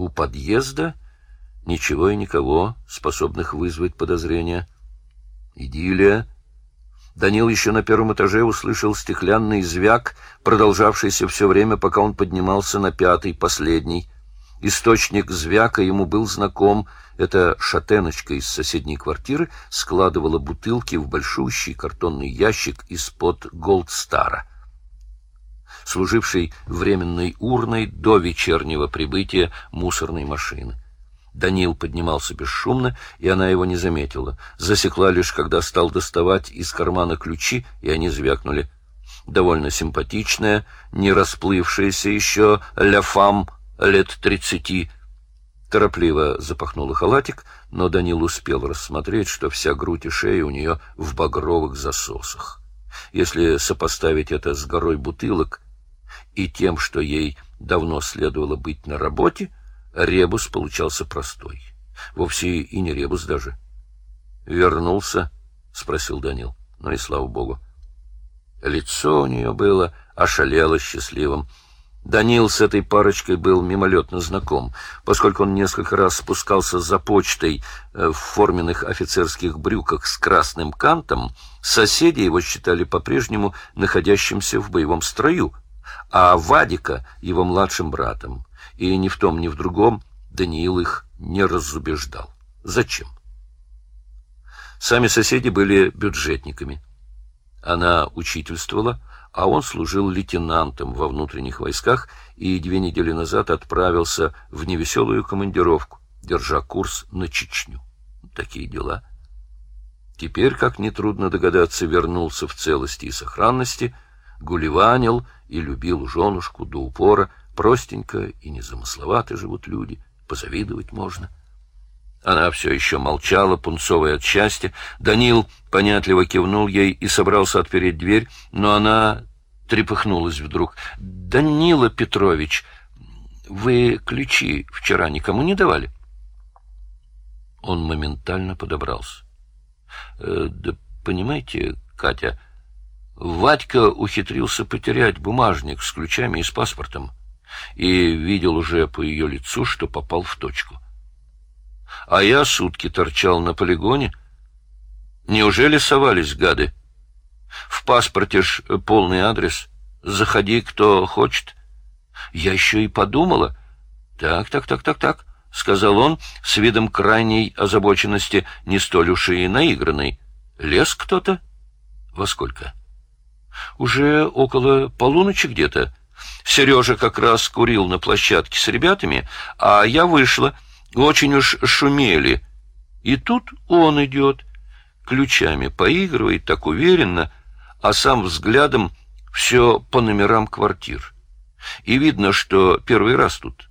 У подъезда ничего и никого, способных вызвать подозрения. Идиллия. Данил еще на первом этаже услышал стеклянный звяк, продолжавшийся все время, пока он поднимался на пятый, последний. Источник звяка ему был знаком. Эта шатеночка из соседней квартиры складывала бутылки в большущий картонный ящик из-под Голдстара, служивший временной урной до вечернего прибытия мусорной машины. Данил поднимался бесшумно, и она его не заметила. Засекла лишь, когда стал доставать из кармана ключи, и они звякнули. Довольно симпатичная, не расплывшаяся еще ля фам лет тридцати. Торопливо запахнула халатик, но Данил успел рассмотреть, что вся грудь и шея у нее в багровых засосах. Если сопоставить это с горой бутылок и тем, что ей давно следовало быть на работе, ребус получался простой. Вовсе и не ребус даже. «Вернулся?» — спросил Данил. Ну и слава богу. Лицо у нее было ошалело счастливым. Данил с этой парочкой был мимолетно знаком, поскольку он несколько раз спускался за почтой э, в форменных офицерских брюках с красным кантом, соседи его считали по-прежнему находящимся в боевом строю, а Вадика — его младшим братом и ни в том, ни в другом Даниил их не разубеждал. Зачем? Сами соседи были бюджетниками. Она учительствовала, а он служил лейтенантом во внутренних войсках и две недели назад отправился в невеселую командировку, держа курс на Чечню. Такие дела. Теперь, как нетрудно догадаться, вернулся в целости и сохранности, гулеванил и любил женушку до упора, Простенько и незамысловато живут люди, позавидовать можно. Она все еще молчала, пунцовая от счастья. Данил понятливо кивнул ей и собрался отпереть дверь, но она трепыхнулась вдруг. — Данила Петрович, вы ключи вчера никому не давали? Он моментально подобрался. «Э, — Да понимаете, Катя, Вадька ухитрился потерять бумажник с ключами и с паспортом и видел уже по ее лицу, что попал в точку. А я сутки торчал на полигоне. Неужели совались гады? В паспорте ж полный адрес. Заходи, кто хочет. Я еще и подумала. Так, так, так, так, так, — сказал он с видом крайней озабоченности, не столь уж и наигранной. Лес кто-то? Во сколько? Уже около полуночи где-то. Сережа как раз курил на площадке с ребятами, а я вышла. Очень уж шумели. И тут он идет, ключами поигрывает так уверенно, а сам взглядом все по номерам квартир. И видно, что первый раз тут.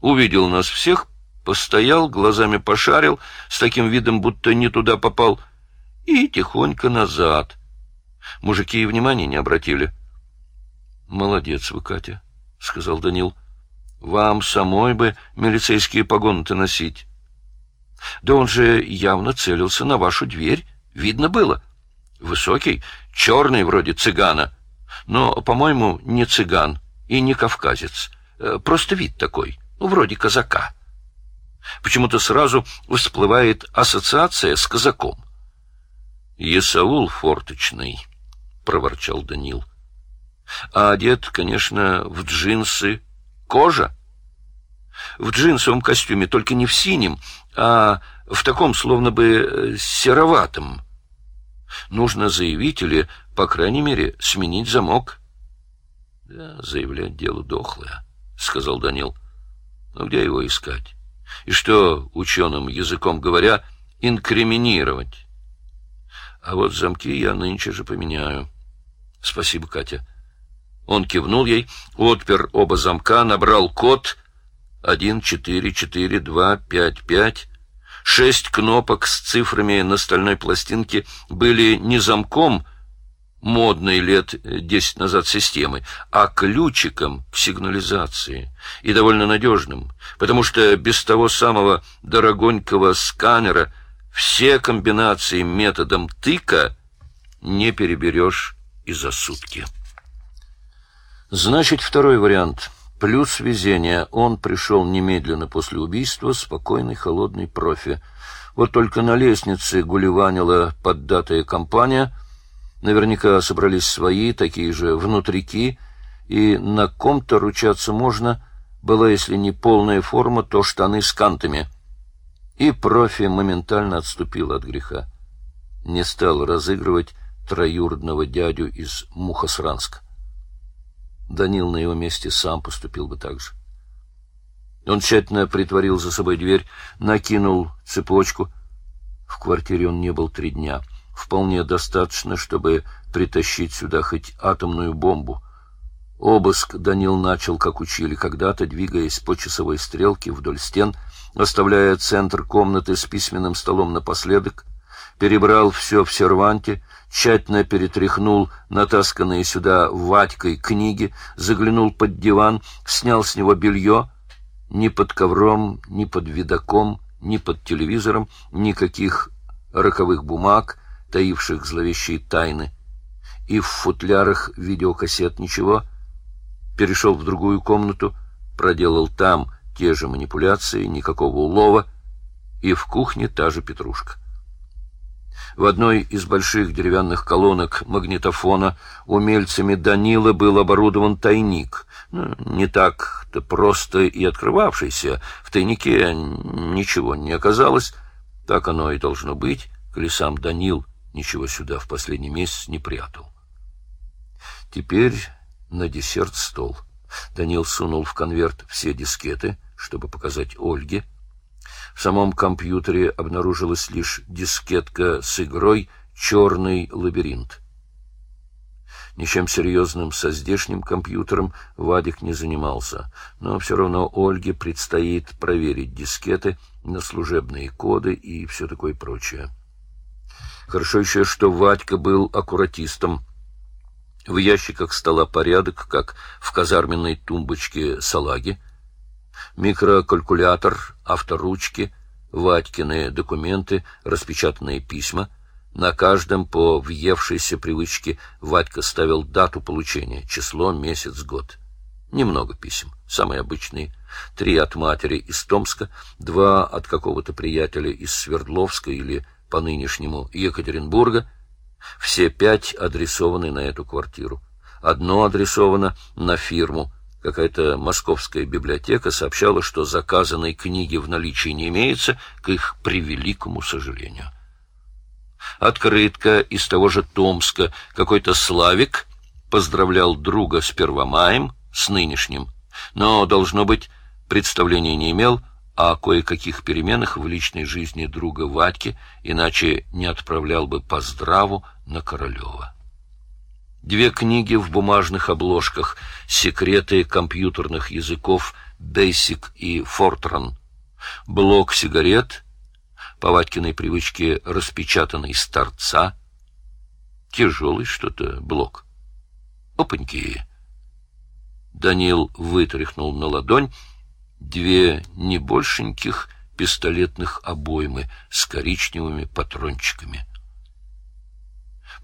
Увидел нас всех, постоял, глазами пошарил, с таким видом, будто не туда попал, и тихонько назад. Мужики и внимания не обратили. Молодец вы, Катя, — сказал Данил. — Вам самой бы милицейские погоны-то носить. Да он же явно целился на вашу дверь, видно было. Высокий, черный вроде цыгана, но, по-моему, не цыган и не кавказец, э, просто вид такой, ну, вроде казака. Почему-то сразу всплывает ассоциация с казаком. — Есаул форточный, — проворчал Данил. — а одет, конечно, в джинсы. Кожа? В джинсовом костюме, только не в синем, а в таком, словно бы, э, сероватом. Нужно заявить или, по крайней мере, сменить замок. — Да, заявлять дело дохлое, — сказал Данил. — Но где его искать? И что, ученым языком говоря, инкриминировать? А вот замки я нынче же поменяю. — Спасибо, Катя. Он кивнул ей, отпер оба замка, набрал код — 1-4-4-2-5-5 Шесть кнопок с цифрами на стальной пластинке были не замком модной лет десять назад системы, а ключиком к сигнализации, и довольно надежным, потому что без того самого дорогонького сканера все комбинации методом тыка не переберешь и за сутки. Значит, второй вариант. Плюс везение. Он пришел немедленно после убийства, спокойный, холодный профи. Вот только на лестнице гулеванила поддатая компания. Наверняка собрались свои, такие же внутрики, и на ком-то ручаться можно. Была, если не полная форма, то штаны с кантами. И профи моментально отступил от греха. Не стал разыгрывать троюродного дядю из Мухосранска. Данил на его месте сам поступил бы так же. Он тщательно притворил за собой дверь, накинул цепочку. В квартире он не был три дня. Вполне достаточно, чтобы притащить сюда хоть атомную бомбу. Обыск Данил начал, как учили когда-то, двигаясь по часовой стрелке вдоль стен, оставляя центр комнаты с письменным столом напоследок, перебрал все в серванте, тщательно перетряхнул натасканные сюда Ватькой книги, заглянул под диван, снял с него белье. Ни под ковром, ни под видоком, ни под телевизором никаких роковых бумаг, таивших зловещие тайны. И в футлярах видеокассет ничего. Перешел в другую комнату, проделал там те же манипуляции, никакого улова, и в кухне та же петрушка. В одной из больших деревянных колонок магнитофона умельцами Данила был оборудован тайник. Ну, не так-то просто и открывавшийся. В тайнике ничего не оказалось. Так оно и должно быть, коли сам Данил ничего сюда в последний месяц не прятал. Теперь на десерт стол. Данил сунул в конверт все дискеты, чтобы показать Ольге, в самом компьютере обнаружилась лишь дискетка с игрой «Черный лабиринт». Ничем серьезным со здешним компьютером Вадик не занимался, но все равно Ольге предстоит проверить дискеты на служебные коды и все такое прочее. Хорошо еще, что Вадька был аккуратистом. В ящиках стола порядок, как в казарменной тумбочке салаги, микрокалькулятор, авторучки, Ватькины документы, распечатанные письма. На каждом по въевшейся привычке Ватька ставил дату получения, число, месяц, год. Немного писем, самые обычные. Три от матери из Томска, два от какого-то приятеля из Свердловска или по нынешнему Екатеринбурга. Все пять адресованы на эту квартиру. Одно адресовано на фирму – Какая-то московская библиотека сообщала, что заказанной книги в наличии не имеется, к их превеликому сожалению. Открытка из того же Томска. Какой-то Славик поздравлял друга с Первомаем, с нынешним, но, должно быть, представления не имел о кое-каких переменах в личной жизни друга Вадьки, иначе не отправлял бы поздраву на Королева. Две книги в бумажных обложках «Секреты компьютерных языков» Basic и Fortran, блок сигарет, по Ватькиной привычке распечатанный с торца, тяжелый что-то блок. Опаньки! Данил вытряхнул на ладонь две небольшеньких пистолетных обоймы с коричневыми патрончиками.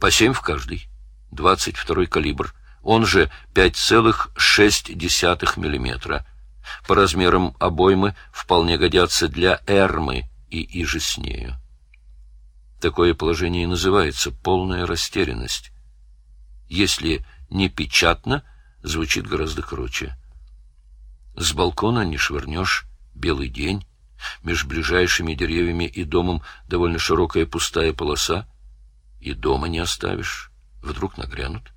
По семь в каждой. 22 калибр, он же 5,6 мм. По размерам обоймы вполне годятся для эрмы и иже с нею. Такое положение называется полная растерянность. Если не печатно, звучит гораздо круче. С балкона не швырнешь, белый день, меж ближайшими деревьями и домом довольно широкая пустая полоса, и дома не оставишь вдруг нагрянут.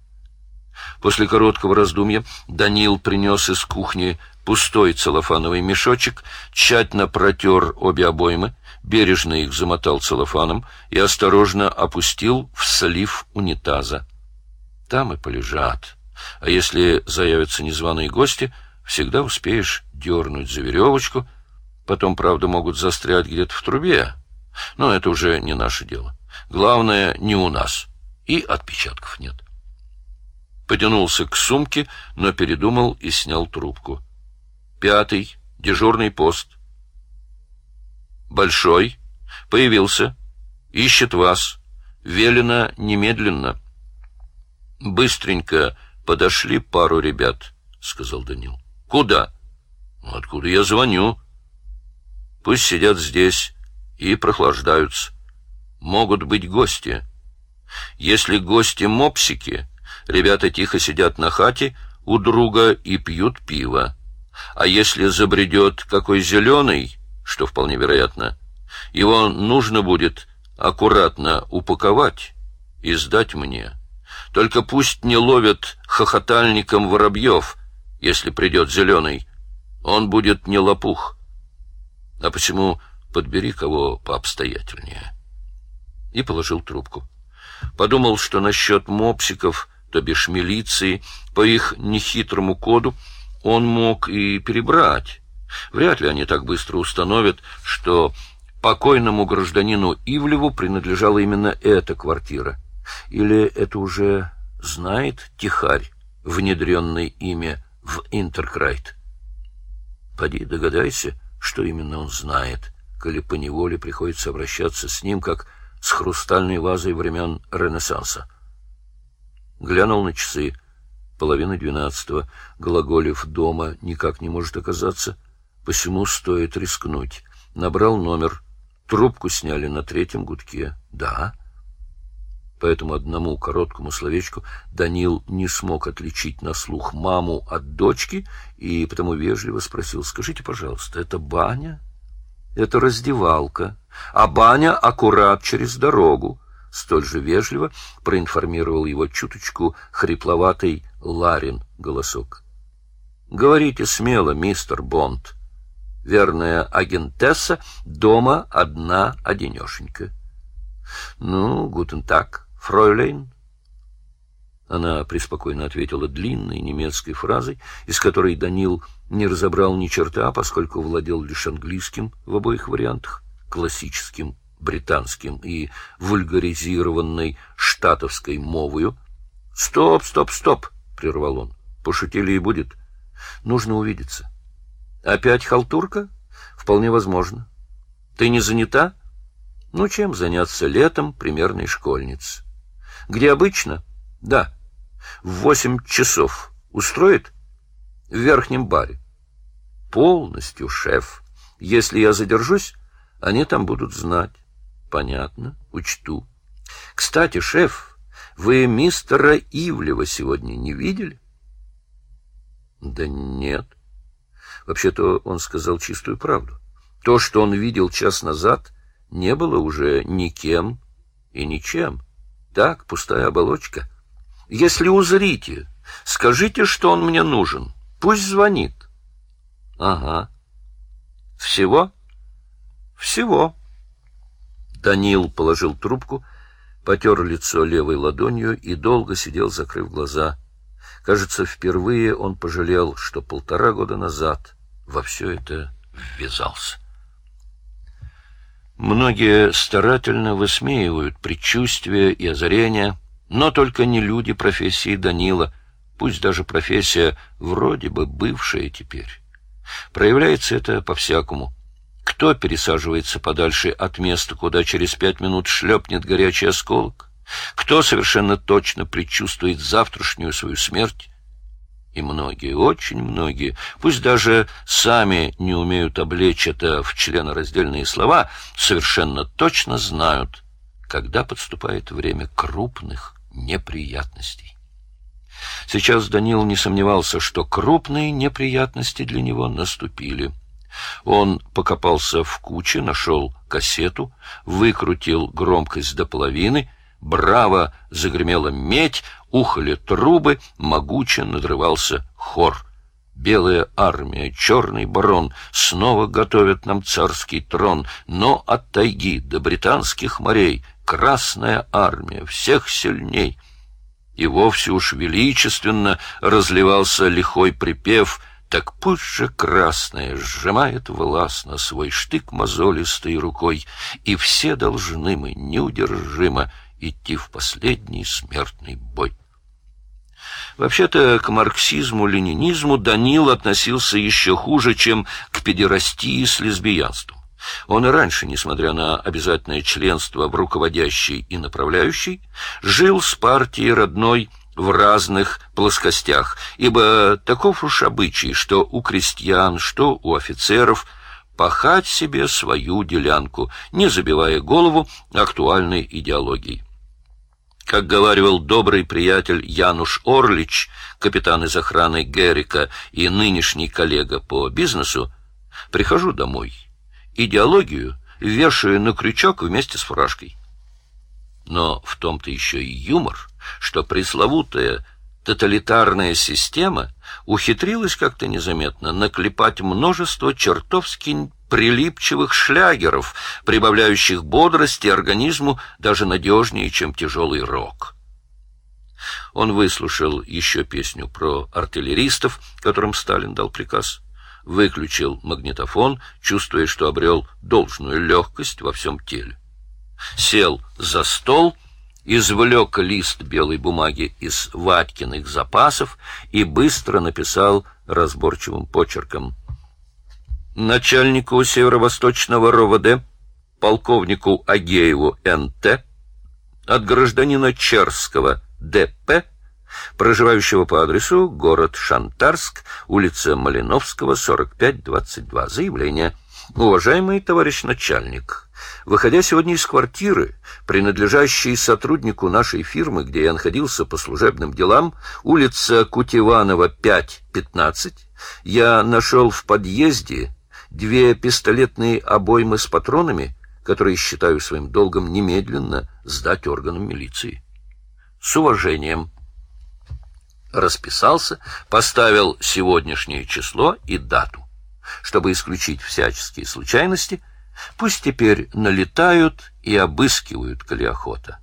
После короткого раздумья Данил принес из кухни пустой целлофановый мешочек, тщательно протер обе обоймы, бережно их замотал целлофаном и осторожно опустил в слив унитаза. Там и полежат. А если заявятся незваные гости, всегда успеешь дернуть за веревочку. Потом, правда, могут застрять где-то в трубе. Но это уже не наше дело. Главное, не у нас и отпечатков нет. Потянулся к сумке, но передумал и снял трубку. Пятый, дежурный пост. Большой, появился, ищет вас. Велено немедленно. Быстренько подошли пару ребят, сказал Данил. Куда? Откуда я звоню? Пусть сидят здесь и прохлаждаются. Могут быть гости. Если гости мопсики, ребята тихо сидят на хате у друга и пьют пиво. А если забредет какой зеленый, что вполне вероятно, его нужно будет аккуратно упаковать и сдать мне. Только пусть не ловят хохотальником воробьев, если придет зеленый. Он будет не лопух. А почему подбери кого пообстоятельнее? И положил трубку. Подумал, что насчет мопсиков, то бишь милиции, по их нехитрому коду, он мог и перебрать. Вряд ли они так быстро установят, что покойному гражданину Ивлеву принадлежала именно эта квартира. Или это уже знает Тихарь, внедренный ими в Интеркрайт? Поди догадайся, что именно он знает, коли поневоле приходится обращаться с ним, как с хрустальной вазой времен Ренессанса. Глянул на часы. Половина двенадцатого. Глаголев дома никак не может оказаться. Посему стоит рискнуть. Набрал номер. Трубку сняли на третьем гудке. Да. По этому одному короткому словечку Данил не смог отличить на слух маму от дочки и потому вежливо спросил, «Скажите, пожалуйста, это баня?» «Это раздевалка, а баня аккурат через дорогу», — столь же вежливо проинформировал его чуточку хрипловатый Ларин голосок. «Говорите смело, мистер Бонд. Верная агентесса дома одна-одинешенька». «Ну, гутен так», Фройлейн? Она преспокойно ответила длинной немецкой фразой, из которой Данил не разобрал ни черта, поскольку владел лишь английским в обоих вариантах, классическим британским и вульгаризированной штатовской мовою. «Стоп, стоп, стоп!» — прервал он. «Пошутили и будет. Нужно увидеться». «Опять халтурка? Вполне возможно. Ты не занята? Ну, чем заняться летом примерной школьницы?» Где обычно? Да. В восемь часов. Устроит? В верхнем баре. Полностью, шеф. Если я задержусь, они там будут знать. Понятно, учту. Кстати, шеф, вы мистера Ивлева сегодня не видели? Да нет. Вообще-то он сказал чистую правду. То, что он видел час назад, не было уже никем и ничем. Так, пустая оболочка. Если узрите, скажите, что он мне нужен. Пусть звонит. Ага. Всего? Всего. Данил положил трубку, потер лицо левой ладонью и долго сидел, закрыв глаза. Кажется, впервые он пожалел, что полтора года назад во все это ввязался. Многие старательно высмеивают предчувствия и озарения, но только не люди профессии Данила, пусть даже профессия вроде бы бывшая теперь. Проявляется это по-всякому. Кто пересаживается подальше от места, куда через пять минут шлепнет горячий осколок? Кто совершенно точно предчувствует завтрашнюю свою смерть? И многие, очень многие, пусть даже сами не умеют облечь это в членораздельные слова, совершенно точно знают, когда подступает время крупных неприятностей. Сейчас Данил не сомневался, что крупные неприятности для него наступили. Он покопался в куче, нашел кассету, выкрутил громкость до половины — Браво загремела медь, ухали трубы, могуче надрывался хор. Белая армия, черный барон снова готовят нам царский трон, но от тайги до британских морей Красная армия всех сильней. И вовсе уж величественно разливался лихой припев — так пусть же красная сжимает властно свой штык мозолистой рукой, и все должны мы неудержимо идти в последний смертный бой. Вообще-то к марксизму-ленинизму Данил относился еще хуже, чем к педерастии с лесбиянством. Он и раньше, несмотря на обязательное членство в руководящей и направляющей, жил с партией родной в разных плоскостях, ибо таков уж обычай, что у крестьян, что у офицеров пахать себе свою делянку, не забивая голову актуальной идеологией. Как говаривал добрый приятель Януш Орлич, капитан из охраны Геррика и нынешний коллега по бизнесу, прихожу домой. Идеологию вешаю на крючок вместе с фуражкой. Но в том-то еще и юмор, что пресловутая тоталитарная система ухитрилась как-то незаметно наклепать множество чертовски прилипчивых шлягеров, прибавляющих бодрости организму даже надежнее, чем тяжелый рок. Он выслушал еще песню про артиллеристов, которым Сталин дал приказ, выключил магнитофон, чувствуя, что обрел должную легкость во всем теле. Сел за стол извлек лист белой бумаги из Ваткиных запасов и быстро написал разборчивым почерком. Начальнику Северо-Восточного РОВД, полковнику Агееву Н.Т., от гражданина Черского Д.П., проживающего по адресу город Шантарск, улица Малиновского, 45-22. Заявление. Уважаемый товарищ начальник, Выходя сегодня из квартиры, принадлежащей сотруднику нашей фирмы, где я находился по служебным делам, улица Кутеванова, 5-15, я нашел в подъезде две пистолетные обоймы с патронами, которые считаю своим долгом немедленно сдать органам милиции. С уважением. Расписался, поставил сегодняшнее число и дату. Чтобы исключить всяческие случайности, Пусть теперь налетают и обыскивают, коли охота.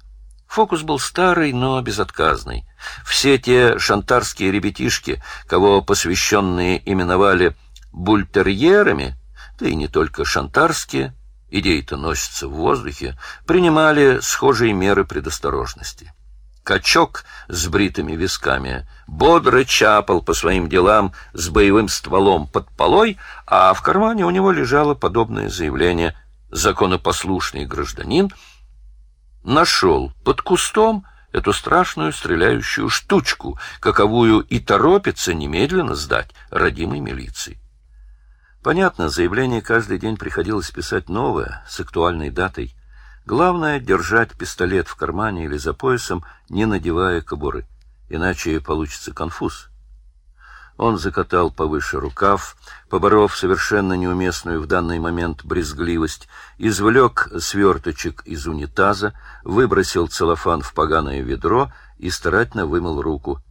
Фокус был старый, но безотказный. Все те шантарские ребятишки, кого посвященные именовали бультерьерами, да и не только шантарские, идеи-то носятся в воздухе, принимали схожие меры предосторожности. Качок с бритыми висками бодро чапал по своим делам с боевым стволом под полой, а в кармане у него лежало подобное заявление «Законопослушный гражданин» нашел под кустом эту страшную стреляющую штучку, каковую и торопится немедленно сдать родимой милиции. Понятно, заявление каждый день приходилось писать новое, с актуальной датой. Главное — держать пистолет в кармане или за поясом, не надевая кобуры, иначе получится конфуз. Он закатал повыше рукав, поборов совершенно неуместную в данный момент брезгливость, извлек сверточек из унитаза, выбросил целлофан в поганое ведро и старательно вымыл руку,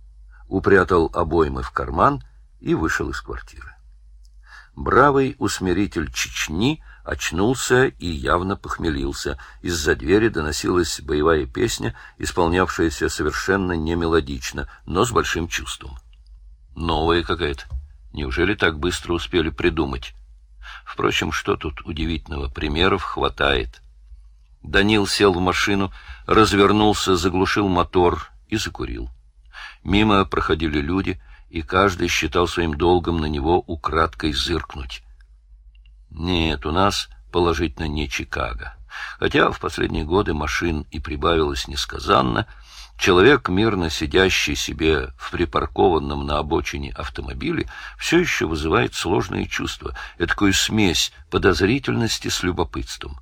упрятал обоймы в карман и вышел из квартиры. Бравый усмиритель Чечни — очнулся и явно похмелился. Из-за двери доносилась боевая песня, исполнявшаяся совершенно немелодично, но с большим чувством. Новая какая-то. Неужели так быстро успели придумать? Впрочем, что тут удивительного? Примеров хватает. Данил сел в машину, развернулся, заглушил мотор и закурил. Мимо проходили люди, и каждый считал своим долгом на него украдкой зыркнуть. Нет, у нас положительно не Чикаго. Хотя в последние годы машин и прибавилось несказанно, человек, мирно сидящий себе в припаркованном на обочине автомобиле, все еще вызывает сложные чувства, такую смесь подозрительности с любопытством.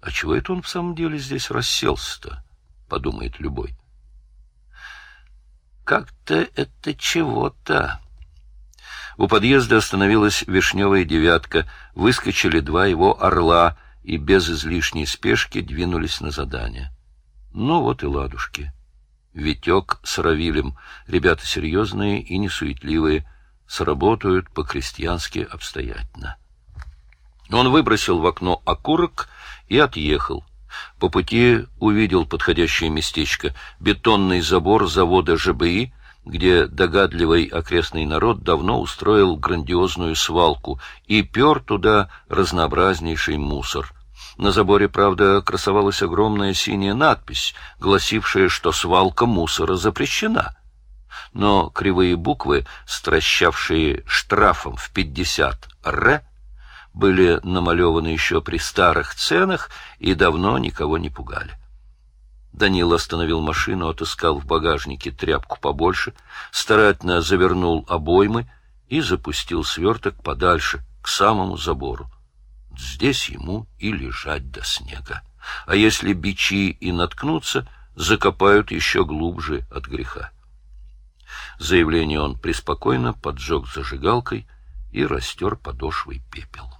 А чего это он в самом деле здесь расселся-то? Подумает любой. Как-то это чего-то. У подъезда остановилась вишневая девятка, выскочили два его орла и без излишней спешки двинулись на задание. Ну вот и ладушки. Витек с Равилем, ребята серьезные и несуетливые, сработают по-крестьянски обстоятельно. Он выбросил в окно окурок и отъехал. По пути увидел подходящее местечко — бетонный забор завода ЖБИ — где догадливый окрестный народ давно устроил грандиозную свалку и пер туда разнообразнейший мусор. На заборе, правда, красовалась огромная синяя надпись, гласившая, что свалка мусора запрещена. Но кривые буквы, стращавшие штрафом в 50 «Р», были намалеваны еще при старых ценах и давно никого не пугали. Данил остановил машину, отыскал в багажнике тряпку побольше, старательно завернул обоймы и запустил сверток подальше, к самому забору. Здесь ему и лежать до снега. А если бичи и наткнутся, закопают еще глубже от греха. Заявление он преспокойно поджег зажигалкой и растер подошвой пепел.